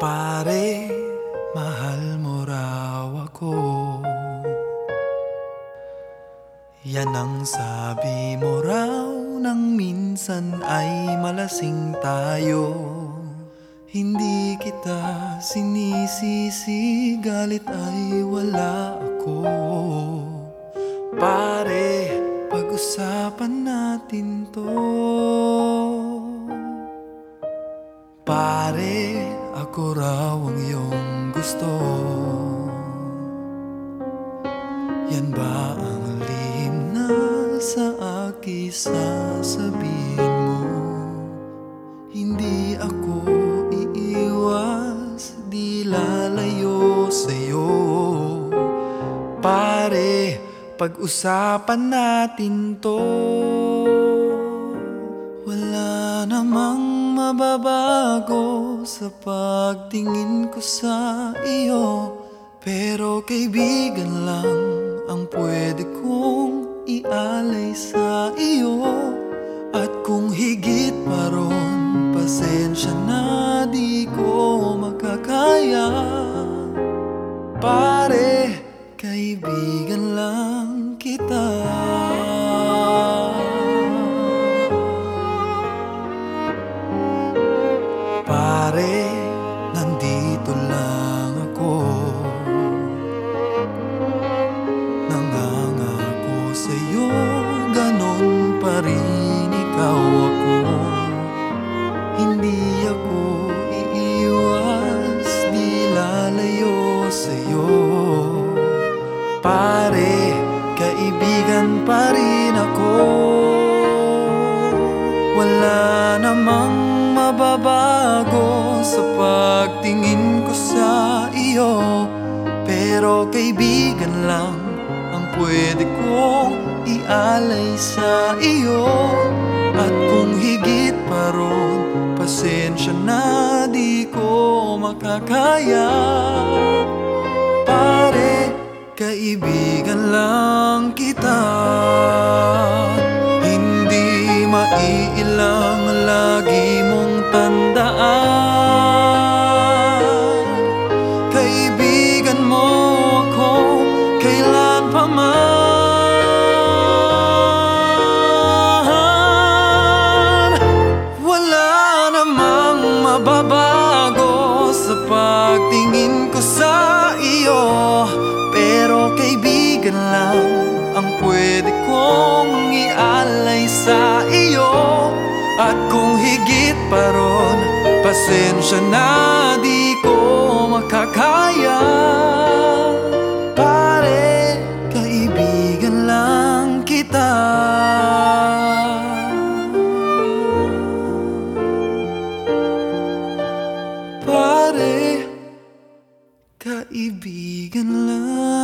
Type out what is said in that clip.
Pare, mahal mo raw ako. Yan ang sabi mo raw Nang minsan ay malasing tayo. Hindi kita sinisisi Galit ay wala ako. Pare, pag-usapan natin to. Pare, ako raw ang iyong gusto. Yan ba ang lihim na sa akin sasabihin mo? Hindi ako iiwas, di lalayo sa'yo. Pare, pag-usapan natin to. Wala namang mababago sa pagtingin ko sa iyo. Pero kaibigan lang ang pwede kong ialay sa iyo. At kung higit pa ron, pasensya na di ko makakaya. Pare, Namang mababago sa pagtingin ko sa iyo. Pero kaibigan lang ang pwede kong ialay sa iyo. At kung higit pa ron, pasensya na di ko makakaya. Pare, kaibigan lang kita pa Wala namang mababago sa pagtingin ko sa iyo. Pero kaibigan lang ang pwede kong ialay sa iyo. At kung higit pa ron, pasensya na di ko makakaya kaibigan lang